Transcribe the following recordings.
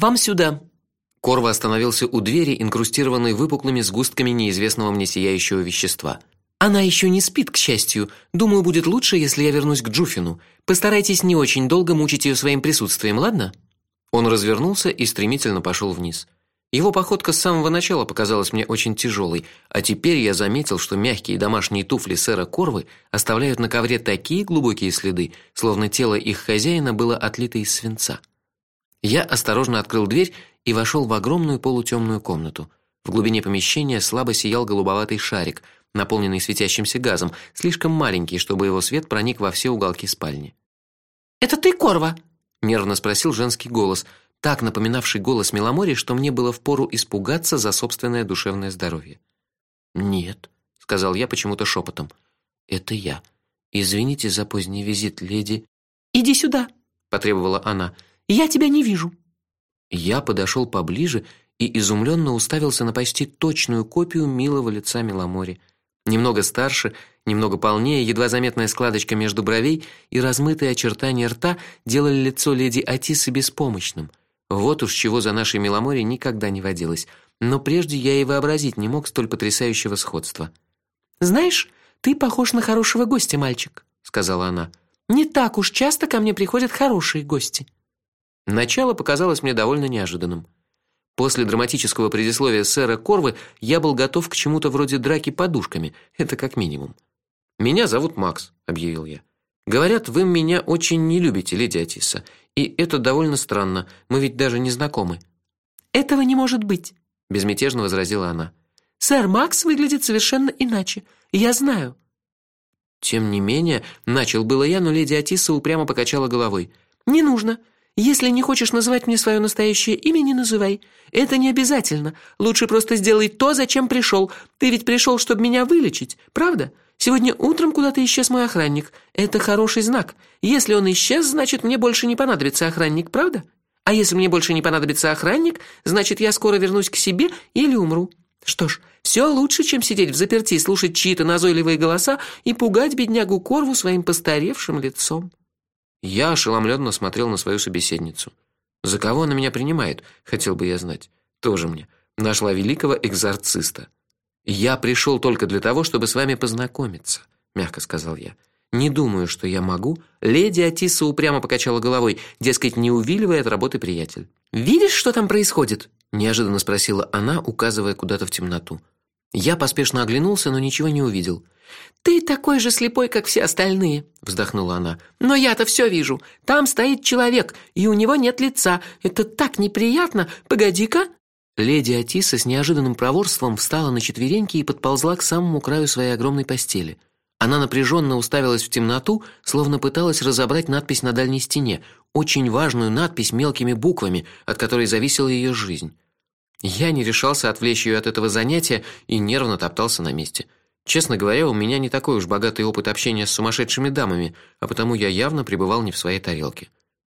Вам сюда. Корва остановился у двери, инкрустированной выпуклыми сгустками неизвестного мне сияющего вещества. Она еще не спит, к счастью. Думаю, будет лучше, если я вернусь к Джуфину. Постарайтесь не очень долго мучить ее своим присутствием, ладно? Он развернулся и стремительно пошел вниз. Его походка с самого начала показалась мне очень тяжелой, а теперь я заметил, что мягкие домашние туфли сэра Корвы оставляют на ковре такие глубокие следы, словно тело их хозяина было отлито из свинца. Я осторожно открыл дверь и вошел в огромную полутемную комнату. В глубине помещения слабо сиял голубоватый шарик, наполненный светящимся газом, слишком маленький, чтобы его свет проник во все уголки спальни. Это ты, Корва? нервно спросил женский голос, так напоминавший голос Меломори, что мне было впору испугаться за собственное душевное здоровье. Нет, сказал я почему-то шепотом. Это я. Извините за поздний визит, леди. Иди сюда, потребовала она. Я тебя не вижу. Я подошел поближе и изумленно уставился на почти точную копию милого лица Меломори. Немного старше, немного полнее, едва заметная складочка между бровей и размытые очертания рта делали лицо леди Атисы беспомощным. Вот уж чего за нашей Миломоре никогда не водилось. Но прежде я и вообразить не мог столь потрясающего сходства. Знаешь, ты похож на хорошего гостя, мальчик, сказала она. Не так уж часто ко мне приходят хорошие гости. Начало показалось мне довольно неожиданным. После драматического предисловия сэра Корвы я был готов к чему-то вроде драки подушками, это как минимум. Меня зовут Макс, объявил я. Говорят, вы меня очень не любите, леди Атиса, и это довольно странно. Мы ведь даже не знакомы. Этого не может быть, безмятежно возразила она. Сэр Макс выглядит совершенно иначе. Я знаю. Тем не менее, начал было я, но леди Атиса упрямо покачала головой. Не нужно. Если не хочешь называть мне свое настоящее имя, не называй. Это не обязательно. Лучше просто сделай то, зачем пришел. Ты ведь пришел, чтобы меня вылечить, правда? Сегодня утром куда-то исчез мой охранник. Это хороший знак. Если он исчез, значит, мне больше не понадобится охранник, правда? А если мне больше не понадобится охранник, значит, я скоро вернусь к себе или умру. Что ж, все лучше, чем сидеть в заперти, слушать чьи-то назойливые голоса и пугать беднягу Корву своим постаревшим лицом. Я ошеломленно смотрел на свою собеседницу. За кого она меня принимает, хотел бы я знать. Тоже мне нашла великого экзорциста. Я пришел только для того, чтобы с вами познакомиться, мягко сказал я. Не думаю, что я могу. Леди Атиса упрямо покачала головой, дескать, не увиливая от работы приятель. Видишь, что там происходит? неожиданно спросила она, указывая куда-то в темноту. Я поспешно оглянулся, но ничего не увидел. Ты такой же слепой, как все остальные, вздохнула она. Но я-то все вижу. Там стоит человек, и у него нет лица. Это так неприятно. Погоди-ка, Леди Атиса с неожиданным проворством встала на четвереньки и подползла к самому краю своей огромной постели. Она напряженно уставилась в темноту, словно пыталась разобрать надпись на дальней стене, очень важную надпись мелкими буквами, от которой зависела ее жизнь. Я не решался отвлечь ее от этого занятия и нервно топтался на месте. Честно говоря, у меня не такой уж богатый опыт общения с сумасшедшими дамами, а потому я явно пребывал не в своей тарелке.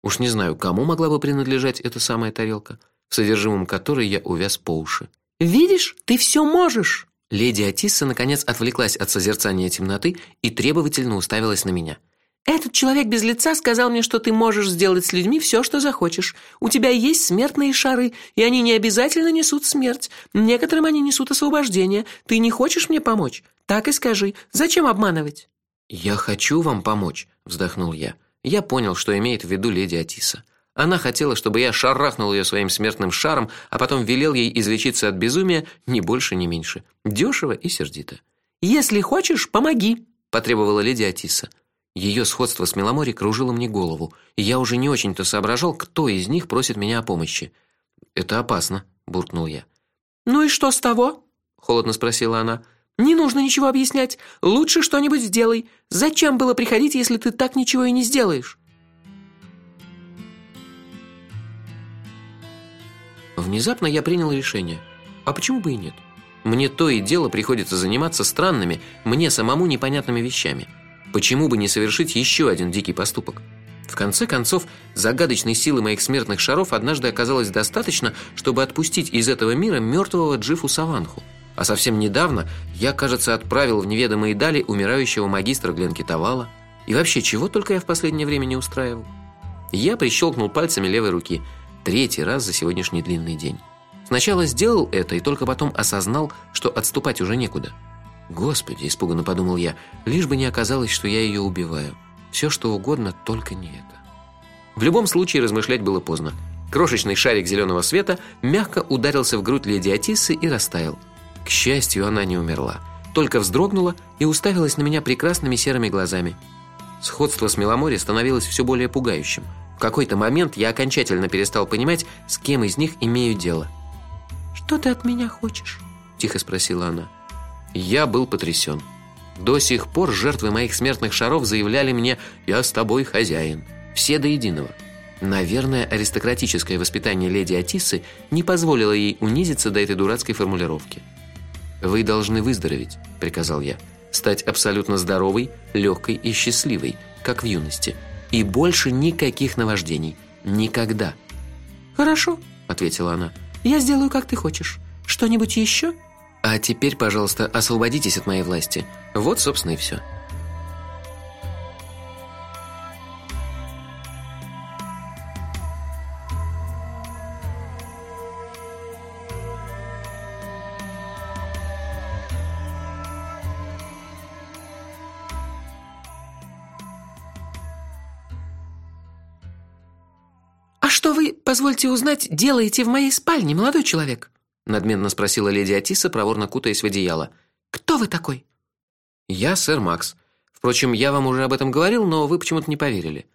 Уж не знаю, кому могла бы принадлежать эта самая тарелка в содержимом которой я увяз по уши. Видишь, ты все можешь. Леди Атисса наконец отвлеклась от созерцания темноты и требовательно уставилась на меня. Этот человек без лица сказал мне, что ты можешь сделать с людьми все, что захочешь. У тебя есть смертные шары, и они не обязательно несут смерть. Некоторым они несут освобождение. Ты не хочешь мне помочь? Так и скажи. Зачем обманывать? Я хочу вам помочь, вздохнул я. Я понял, что имеет в виду леди Атиса. Она хотела, чтобы я шарахнул ее своим смертным шаром, а потом велел ей излечиться от безумия, ни больше, ни меньше. Дешево и сердито. Если хочешь, помоги, потребовала леди Атиса. Ее сходство с Меломори кружило мне голову, и я уже не очень-то соображал, кто из них просит меня о помощи. Это опасно, буркнул я. Ну и что с того? холодно спросила она. Не нужно ничего объяснять. Лучше что-нибудь сделай. Зачем было приходить, если ты так ничего и не сделаешь? Внезапно я принял решение. А почему бы и нет? Мне то и дело приходится заниматься странными, мне самому непонятными вещами. Почему бы не совершить еще один дикий поступок? В конце концов, загадочной силы моих смертных шаров однажды оказалось достаточно, чтобы отпустить из этого мира мертвого Джифу Саванху. А совсем недавно я, кажется, отправил в неведомые дали умирающего магистра Гленкитовала. И вообще, чего только я в последнее время не устраивал. Я прищелкнул пальцами левой руки – Третий раз за сегодняшний длинный день. Сначала сделал это и только потом осознал, что отступать уже некуда. Господи, испуганно подумал я, лишь бы не оказалось, что я ее убиваю. Все что угодно, только не это. В любом случае размышлять было поздно. Крошечный шарик зеленого света мягко ударился в грудь леди Атиссы и растаял. К счастью, она не умерла, только вздрогнула и уставилась на меня прекрасными серыми глазами. Сходство с Меломори становилось все более пугающим. В какой-то момент я окончательно перестал понимать, с кем из них имею дело. Что ты от меня хочешь? тихо спросила она. Я был потрясен. До сих пор жертвы моих смертных шаров заявляли мне: "Я с тобой хозяин". Все до единого. Наверное, аристократическое воспитание леди Атиссы не позволило ей унизиться до этой дурацкой формулировки. Вы должны выздороветь, приказал я. Стать абсолютно здоровой, легкой и счастливой, как в юности, и больше никаких наваждений, никогда. Хорошо, ответила она. Я сделаю, как ты хочешь. Что-нибудь еще? А теперь, пожалуйста, освободитесь от моей власти. Вот, собственно, и все. Что вы, позвольте узнать, делаете в моей спальне, молодой человек? надменно спросила леди Атиса, проворно кутаясь в одеяло. Кто вы такой? Я сэр Макс. Впрочем, я вам уже об этом говорил, но вы почему-то не поверили.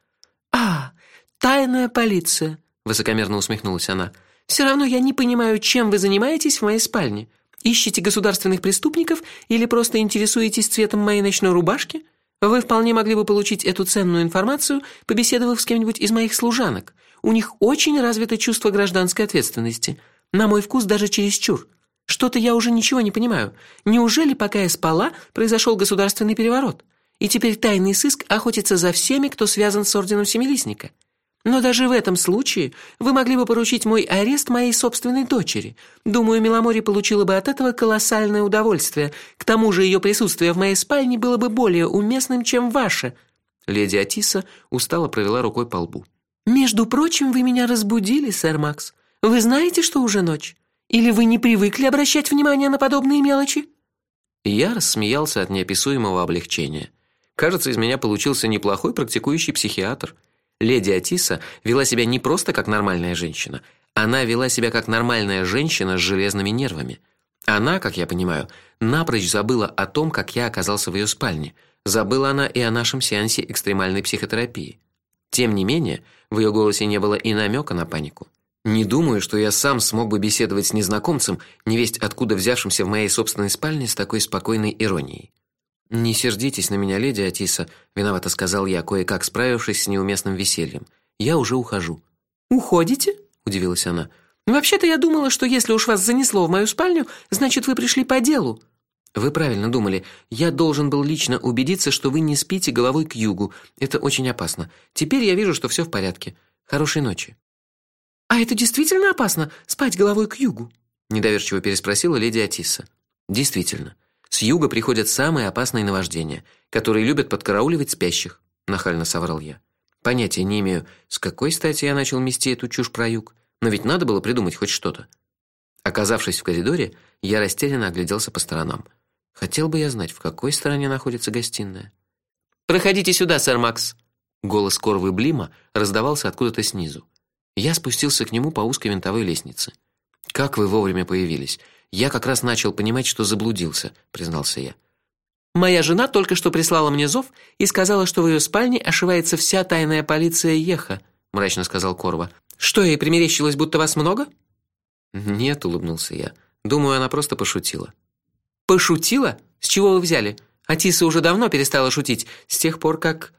А, тайная полиция, высокомерно усмехнулась она. Все равно я не понимаю, чем вы занимаетесь в моей спальне. Ищете государственных преступников или просто интересуетесь цветом моей ночной рубашки? Вы вполне могли бы получить эту ценную информацию, побеседовав с кем-нибудь из моих служанок. У них очень развито чувство гражданской ответственности. На мой вкус даже чересчур. Что-то я уже ничего не понимаю. Неужели, пока я спала, произошел государственный переворот? И теперь тайный сыск охотится за всеми, кто связан с орденом Семилистника? Но даже в этом случае вы могли бы поручить мой арест моей собственной дочери. Думаю, Миломори получила бы от этого колоссальное удовольствие. К тому же ее присутствие в моей спальне было бы более уместным, чем ваше. Леди Атиса устало провела рукой по лбу. Между прочим, вы меня разбудили, сэр Макс. Вы знаете, что уже ночь? Или вы не привыкли обращать внимание на подобные мелочи? Я рассмеялся от неописуемого облегчения. Кажется, из меня получился неплохой практикующий психиатр. Леди Атиса вела себя не просто как нормальная женщина, она вела себя как нормальная женщина с железными нервами. Она, как я понимаю, напрочь забыла о том, как я оказался в ее спальне. Забыла она и о нашем сеансе экстремальной психотерапии. Тем не менее, в ее голосе не было и намека на панику. Не думаю, что я сам смог бы беседовать с незнакомцем, невесть откуда взявшимся в моей собственной спальне с такой спокойной иронией. Не сердитесь на меня, леди Атиса, виновато сказал я, кое-как справившись с неуместным весельем. Я уже ухожу. Уходите? удивилась она. Вообще-то я думала, что если уж вас занесло в мою спальню, значит, вы пришли по делу. Вы правильно думали. Я должен был лично убедиться, что вы не спите головой к югу. Это очень опасно. Теперь я вижу, что все в порядке. Хорошей ночи. А это действительно опасно спать головой к югу? недоверчиво переспросила леди Атиса. Действительно. С юга приходят самые опасные наваждения, которые любят подкарауливать спящих, нахально соврал я. Понятия не имею, с какой стати я начал мести эту чушь про юг, но ведь надо было придумать хоть что-то. Оказавшись в коридоре, я растерянно огляделся по сторонам. Хотел бы я знать, в какой стороне находится гостиная. Проходите сюда, сэр Макс. Голос Корвы Блима раздавался откуда-то снизу. Я спустился к нему по узкой винтовой лестнице. Как вы вовремя появились. Я как раз начал понимать, что заблудился, признался я. Моя жена только что прислала мне зов и сказала, что в ее спальне ошивается вся тайная полиция Еха, мрачно сказал Корва. Что ей примерещилось, будто вас много? Нет, улыбнулся я. Думаю, она просто пошутила. Пошутила? С чего вы взяли? Атиса уже давно перестала шутить, с тех пор как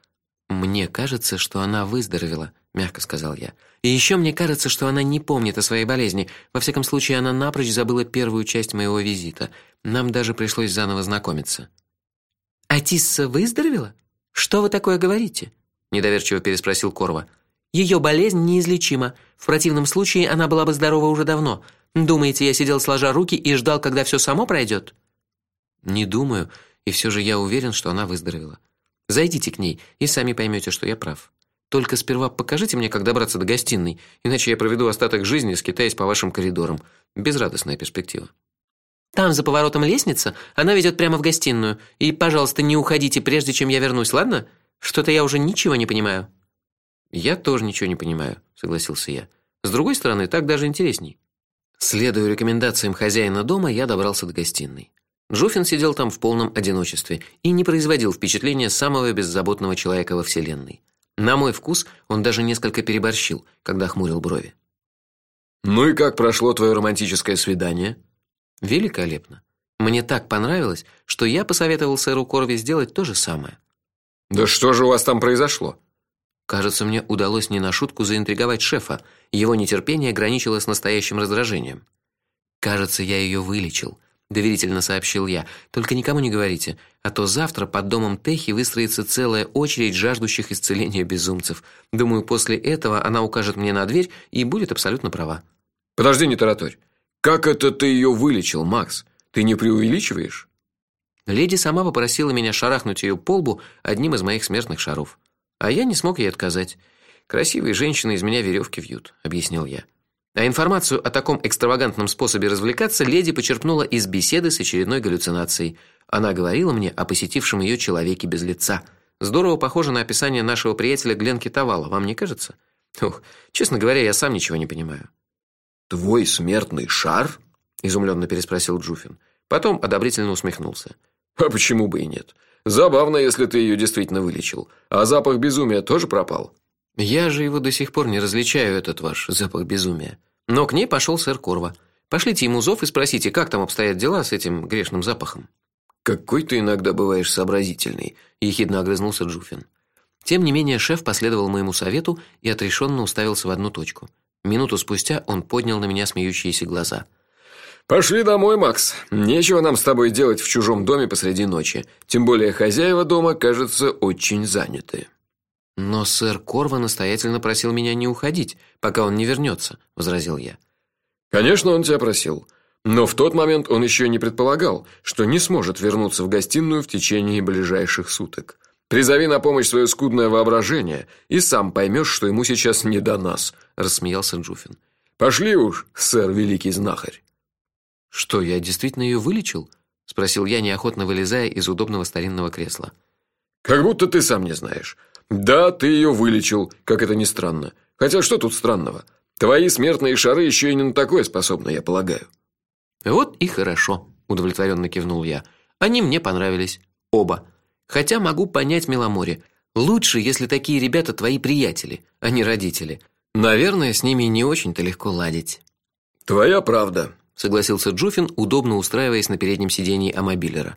Мне кажется, что она выздоровела, мягко сказал я. И еще мне кажется, что она не помнит о своей болезни. Во всяком случае, она напрочь забыла первую часть моего визита. Нам даже пришлось заново знакомиться. Атисса выздоровела? Что вы такое говорите? недоверчиво переспросил Корва. Ее болезнь неизлечима. В противном случае она была бы здорова уже давно. Думаете, я сидел сложа руки и ждал, когда все само пройдет? Не думаю, и все же я уверен, что она выздоровела. Зайдите к ней и сами поймете, что я прав. Только сперва покажите мне, как добраться до гостиной, иначе я проведу остаток жизни, скитаясь по вашим коридорам. Безрадостная перспектива. Там за поворотом лестница, она ведет прямо в гостиную. И, пожалуйста, не уходите прежде, чем я вернусь, ладно? Что-то я уже ничего не понимаю. Я тоже ничего не понимаю, согласился я. С другой стороны, так даже интересней. Следуя рекомендациям хозяина дома, я добрался до гостиной. Джуфин сидел там в полном одиночестве и не производил впечатления самого беззаботного человека во вселенной. На мой вкус, он даже несколько переборщил, когда хмурил брови. Ну и как прошло твое романтическое свидание? Великолепно. Мне так понравилось, что я посоветовал сэру Корви сделать то же самое. Да что же у вас там произошло? Кажется, мне удалось не на шутку заинтриговать шефа. Его нетерпение граничило с настоящим раздражением. Кажется, я ее вылечил доверительно сообщил я. Только никому не говорите, а то завтра под домом Техи выстроится целая очередь жаждущих исцеления безумцев. Думаю, после этого она укажет мне на дверь и будет абсолютно права. Подожди, не тараторь. Как это ты ее вылечил, Макс? Ты не преувеличиваешь? Леди сама попросила меня шарахнуть ее по лбу одним из моих смертных шаров. А я не смог ей отказать. Красивые женщины из меня веревки вьют, объяснил я. А информацию о таком экстравагантном способе развлекаться леди почерпнула из беседы с очередной галлюцинацией. Она говорила мне о посетившем ее человеке без лица. Здорово похоже на описание нашего приятеля Гленки Тавала, вам не кажется? Ох, честно говоря, я сам ничего не понимаю. Твой смертный шар? изумленно переспросил Джуфин. Потом одобрительно усмехнулся. А почему бы и нет? Забавно, если ты ее действительно вылечил. А запах безумия тоже пропал. Я же его до сих пор не различаю этот ваш запах безумия. Но к ней пошел сэр Корва. Пошлите ему зов и спросите, как там обстоят дела с этим грешным запахом. Какой ты иногда бываешь сообразительный, ехидно огрызнулся Джуфин. Тем не менее, шеф последовал моему совету и отрешенно уставился в одну точку. Минуту спустя он поднял на меня смеющиеся глаза. Пошли домой, Макс. Нечего нам с тобой делать в чужом доме посреди ночи. Тем более хозяева дома, кажется, очень заняты. Но сэр Корва настоятельно просил меня не уходить, пока он не вернется», – возразил я. Конечно, он тебя просил, но в тот момент он еще не предполагал, что не сможет вернуться в гостиную в течение ближайших суток. Призови на помощь свое скудное воображение, и сам поймешь, что ему сейчас не до нас, рассмеялся Джуфин. Пошли уж, сэр великий знахарь. Что, я действительно ее вылечил? спросил я, неохотно вылезая из удобного старинного кресла. Как будто ты сам не знаешь. Да, ты ее вылечил, как это ни странно. Хотя что тут странного? Твои смертные шары еще и не на такое способны, я полагаю. Вот и хорошо, удовлетворенно кивнул я. Они мне понравились оба. Хотя могу понять Меломоре. Лучше, если такие ребята твои приятели, а не родители. Наверное, с ними не очень-то легко ладить. Твоя правда, согласился Джуфин, удобно устраиваясь на переднем сиденье амобилера.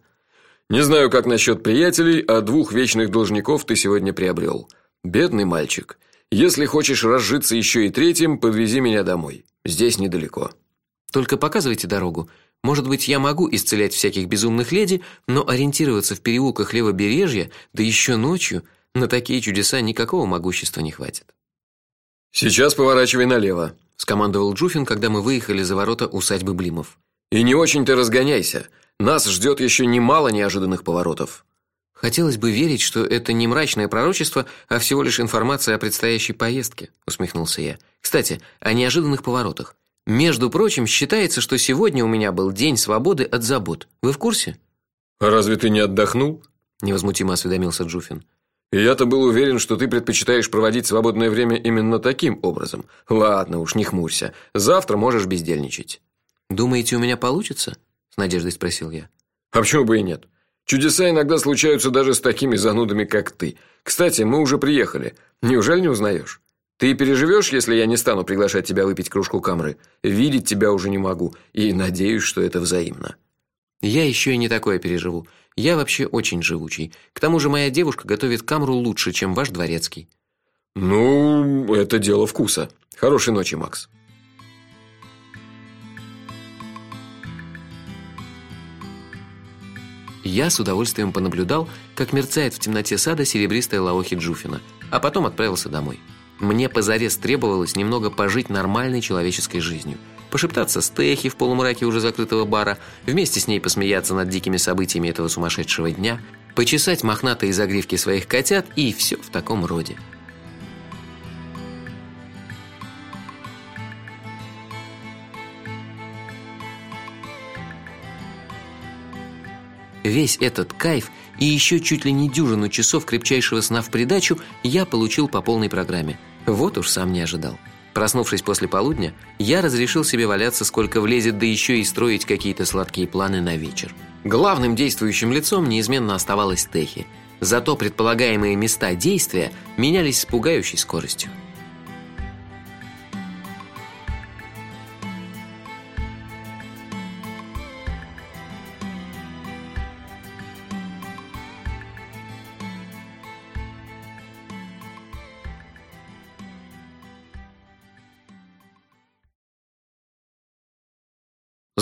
Не знаю, как насчет приятелей, а двух вечных должников ты сегодня приобрел. Бедный мальчик. Если хочешь разжиться еще и третьим, подвези меня домой. Здесь недалеко. Только показывайте дорогу. Может быть, я могу исцелять всяких безумных леди, но ориентироваться в переулках левобережья, да еще ночью, на такие чудеса никакого могущества не хватит. Сейчас поворачивай налево, скомандовал Джуфин, когда мы выехали за ворота усадьбы Блимов. И не очень-то разгоняйся. Нас ждет еще немало неожиданных поворотов. Хотелось бы верить, что это не мрачное пророчество, а всего лишь информация о предстоящей поездке, усмехнулся я. Кстати, о неожиданных поворотах. Между прочим, считается, что сегодня у меня был день свободы от забот. Вы в курсе? А разве ты не отдохнул? невозмутимо осведомился Джуфин. Я-то был уверен, что ты предпочитаешь проводить свободное время именно таким образом. Ладно уж, не хмурься. Завтра можешь бездельничать. Думаете, у меня получится? С надеждой спросил я. А почему бы и нет? Чудеса иногда случаются даже с такими занудами, как ты. Кстати, мы уже приехали. Неужели не узнаешь? Ты переживешь, если я не стану приглашать тебя выпить кружку камры? Видеть тебя уже не могу, и надеюсь, что это взаимно. Я еще и не такое переживу. Я вообще очень живучий. К тому же моя девушка готовит камру лучше, чем ваш дворецкий. Ну, это дело вкуса. Хорошей ночи, Макс. Я с удовольствием понаблюдал, как мерцает в темноте сада серебристая лаохи Джуфина, а потом отправился домой. Мне позарез требовалось немного пожить нормальной человеческой жизнью. Пошептаться с Техи в полумраке уже закрытого бара, вместе с ней посмеяться над дикими событиями этого сумасшедшего дня, почесать мохнатые загривки своих котят и все в таком роде. Весь этот кайф и еще чуть ли не дюжину часов крепчайшего сна в придачу я получил по полной программе. Вот уж сам не ожидал. Проснувшись после полудня, я разрешил себе валяться сколько влезет, да еще и строить какие-то сладкие планы на вечер. Главным действующим лицом неизменно оставалась Техи. Зато предполагаемые места действия менялись с пугающей скоростью.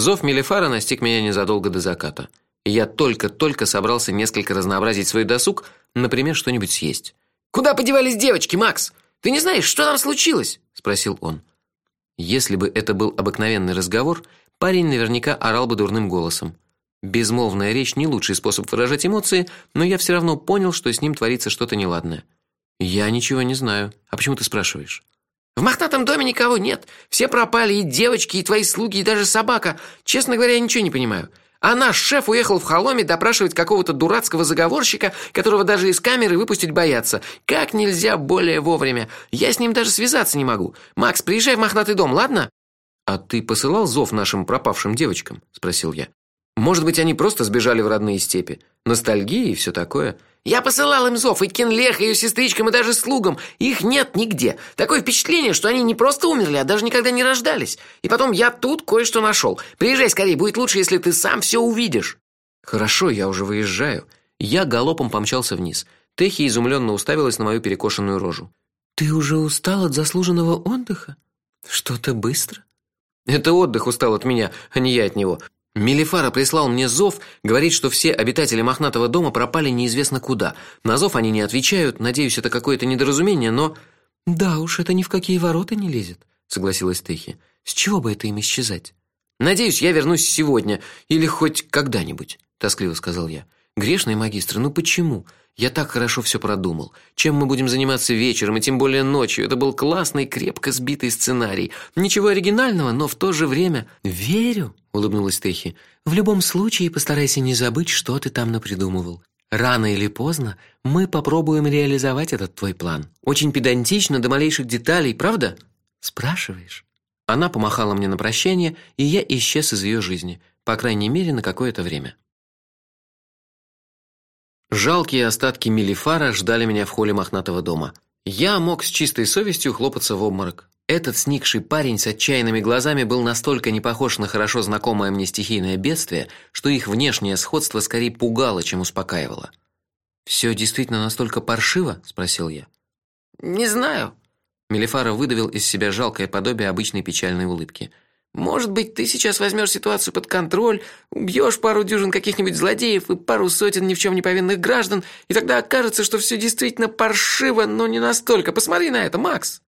Зов Мелифара настиг меня незадолго до заката. Я только-только собрался несколько разнообразить свой досуг, например, что-нибудь съесть. Куда подевались девочки, Макс? Ты не знаешь, что там случилось? спросил он. Если бы это был обыкновенный разговор, парень наверняка орал бы дурным голосом. Безмолвная речь не лучший способ выражать эмоции, но я все равно понял, что с ним творится что-то неладное. Я ничего не знаю. А почему ты спрашиваешь? В мохнатом доме никого нет. Все пропали, и девочки, и твои слуги, и даже собака. Честно говоря, я ничего не понимаю. А наш шеф уехал в Холоме допрашивать какого-то дурацкого заговорщика, которого даже из камеры выпустить боятся. Как нельзя более вовремя. Я с ним даже связаться не могу. Макс, приезжай в мохнатый дом, ладно? А ты посылал зов нашим пропавшим девочкам, спросил я. Может быть, они просто сбежали в родные степи. Ностальгия и все такое. Я посылал им зов и Кенлех, и ее сестричкам, и даже слугам. Их нет нигде. Такое впечатление, что они не просто умерли, а даже никогда не рождались. И потом я тут кое-что нашел. Приезжай скорее, будет лучше, если ты сам все увидишь. Хорошо, я уже выезжаю. Я галопом помчался вниз. Техи изумленно уставилась на мою перекошенную рожу. Ты уже устал от заслуженного отдыха? Что-то быстро. Это отдых устал от меня, а не я от него. Мелифара прислал мне зов, говорит, что все обитатели мохнатого дома пропали неизвестно куда. На зов они не отвечают. Надеюсь, это какое-то недоразумение, но Да уж, это ни в какие ворота не лезет, согласилась Техи. С чего бы это им исчезать? Надеюсь, я вернусь сегодня или хоть когда-нибудь, тоскливо сказал я. Грешные магистры, ну почему? Я так хорошо все продумал. Чем мы будем заниматься вечером, и тем более ночью. Это был классный, крепко сбитый сценарий. Ничего оригинального, но в то же время верю, улыбнулась Техи. В любом случае постарайся не забыть, что ты там напридумывал. Рано или поздно мы попробуем реализовать этот твой план. Очень педантично до малейших деталей, правда? Спрашиваешь? Она помахала мне на прощание, и я исчез из ее жизни, по крайней мере, на какое-то время. Жалкие остатки Мелифара ждали меня в холле мохнатого дома. Я мог с чистой совестью хлопаться в обморок. Этот сникший парень с отчаянными глазами был настолько не похож на хорошо знакомое мне стихийное бедствие, что их внешнее сходство скорее пугало, чем успокаивало. Все действительно настолько паршиво, спросил я. Не знаю. Мелифара выдавил из себя жалкое подобие обычной печальной улыбки. Может быть, ты сейчас возьмешь ситуацию под контроль, убьешь пару дюжин каких-нибудь злодеев и пару сотен ни в чем не повинных граждан, и тогда окажется, что все действительно паршиво, но не настолько. Посмотри на это, Макс.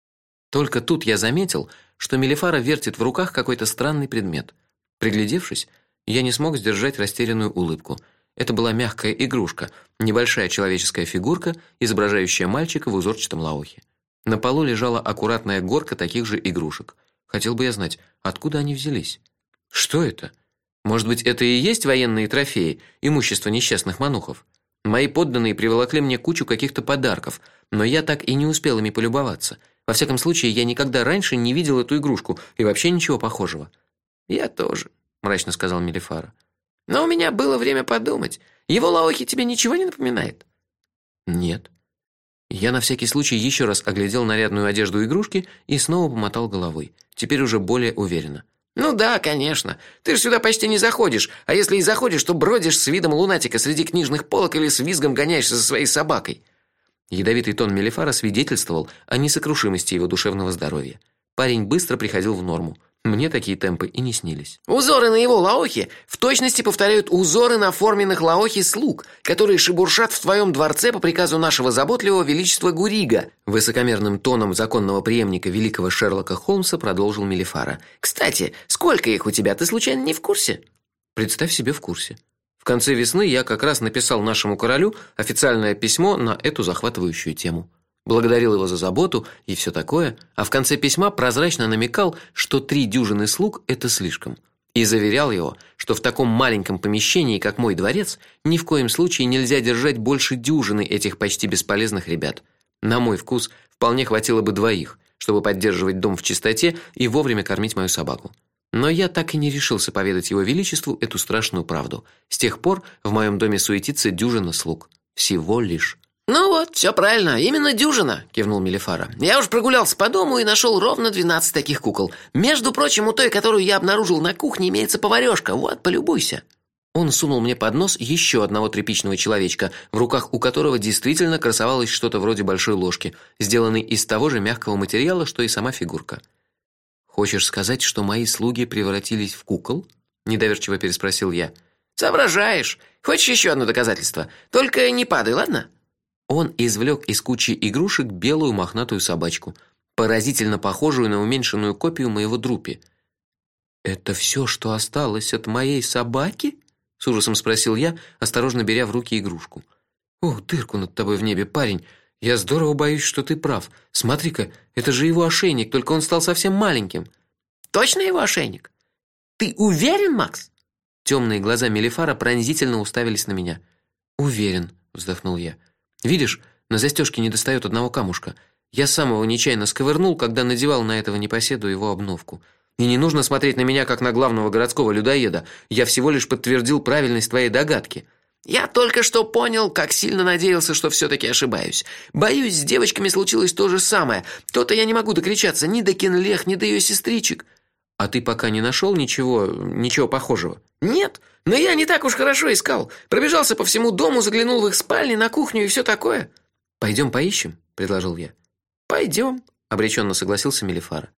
Только тут я заметил, что Мелифара вертит в руках какой-то странный предмет. Приглядевшись, я не смог сдержать растерянную улыбку. Это была мягкая игрушка, небольшая человеческая фигурка, изображающая мальчика в узорчатом лаухе. На полу лежала аккуратная горка таких же игрушек. Хотел бы я знать, откуда они взялись. Что это? Может быть, это и есть военные трофеи, имущество несчастных манухов? Мои подданные приволокли мне кучу каких-то подарков, но я так и не успел ими полюбоваться. Во всяком случае, я никогда раньше не видел эту игрушку и вообще ничего похожего. Я тоже, мрачно сказал Мелифара. Но у меня было время подумать. Его лаохи тебе ничего не напоминает? Нет. Я на всякий случай еще раз оглядел нарядную одежду игрушки и снова помотал головой, теперь уже более уверенно. Ну да, конечно. Ты же сюда почти не заходишь, а если и заходишь, то бродишь с видом лунатика среди книжных полок или с визгом гоняешься за своей собакой. Ядовитый тон Мелифара свидетельствовал о несокрушимости его душевного здоровья. Парень быстро приходил в норму. Мне такие темпы и не снились. Узоры на его лаохе в точности повторяют узоры на форменных лаохе слуг, которые шебуршат в твоем дворце по приказу нашего заботливого величества Гурига. Высокомерным тоном законного преемника великого Шерлока Холмса продолжил Мелифара. Кстати, сколько их у тебя? Ты случайно не в курсе? Представь себе в курсе. В конце весны я как раз написал нашему королю официальное письмо на эту захватывающую тему благодарил его за заботу и все такое, а в конце письма прозрачно намекал, что три дюжины слуг это слишком. и заверял его, что в таком маленьком помещении, как мой дворец, ни в коем случае нельзя держать больше дюжины этих почти бесполезных ребят. На мой вкус, вполне хватило бы двоих, чтобы поддерживать дом в чистоте и вовремя кормить мою собаку. Но я так и не решился поведать его величеству эту страшную правду. С тех пор в моем доме суетится дюжина слуг, всего лишь. Ну вот, все правильно, именно дюжина, кивнул Мелифара. Я уж прогулялся по дому и нашел ровно 12 таких кукол. Между прочим, у той, которую я обнаружил на кухне, имеется поварёшка. Вот, полюбуйся. Он сунул мне под нос еще одного тряпичного человечка, в руках у которого действительно красовалось что-то вроде большой ложки, сделанной из того же мягкого материала, что и сама фигурка. Хочешь сказать, что мои слуги превратились в кукол? недоверчиво переспросил я. Соображаешь? Хочешь еще одно доказательство? Только не падай, ладно? Он извлек из кучи игрушек белую мохнатую собачку, поразительно похожую на уменьшенную копию моего друпи. Это все, что осталось от моей собаки? с ужасом спросил я, осторожно беря в руки игрушку. Ох, дырку над тобой в небе, парень. Я здорово боюсь, что ты прав. Смотри-ка, это же его ошейник, только он стал совсем маленьким. Точно его ошейник? Ты уверен, Макс? Темные глаза Мелифара пронзительно уставились на меня. Уверен, вздохнул я. Видишь, на застежке не достает одного камушка. Я сам его нечаянно сковырнул, когда надевал на этого непоседу его обновку. И не нужно смотреть на меня как на главного городского людоеда. Я всего лишь подтвердил правильность твоей догадки. Я только что понял, как сильно надеялся, что все таки ошибаюсь. Боюсь, с девочками случилось то же самое. То-то я не могу докричаться ни до Кенлех, ни до ее сестричек. А ты пока не нашел ничего, ничего похожего? Нет, но я не так уж хорошо искал. Пробежался по всему дому, заглянул в их спальни, на кухню и все такое. Пойдем поищем, предложил я. Пойдем, обреченно согласился Мелифара.